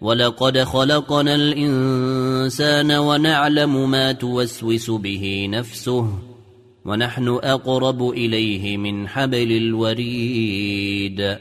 ولقد خلقنا الإنسان ونعلم ما توسوس به نفسه ونحن أقرب إليه من حبل الوريد.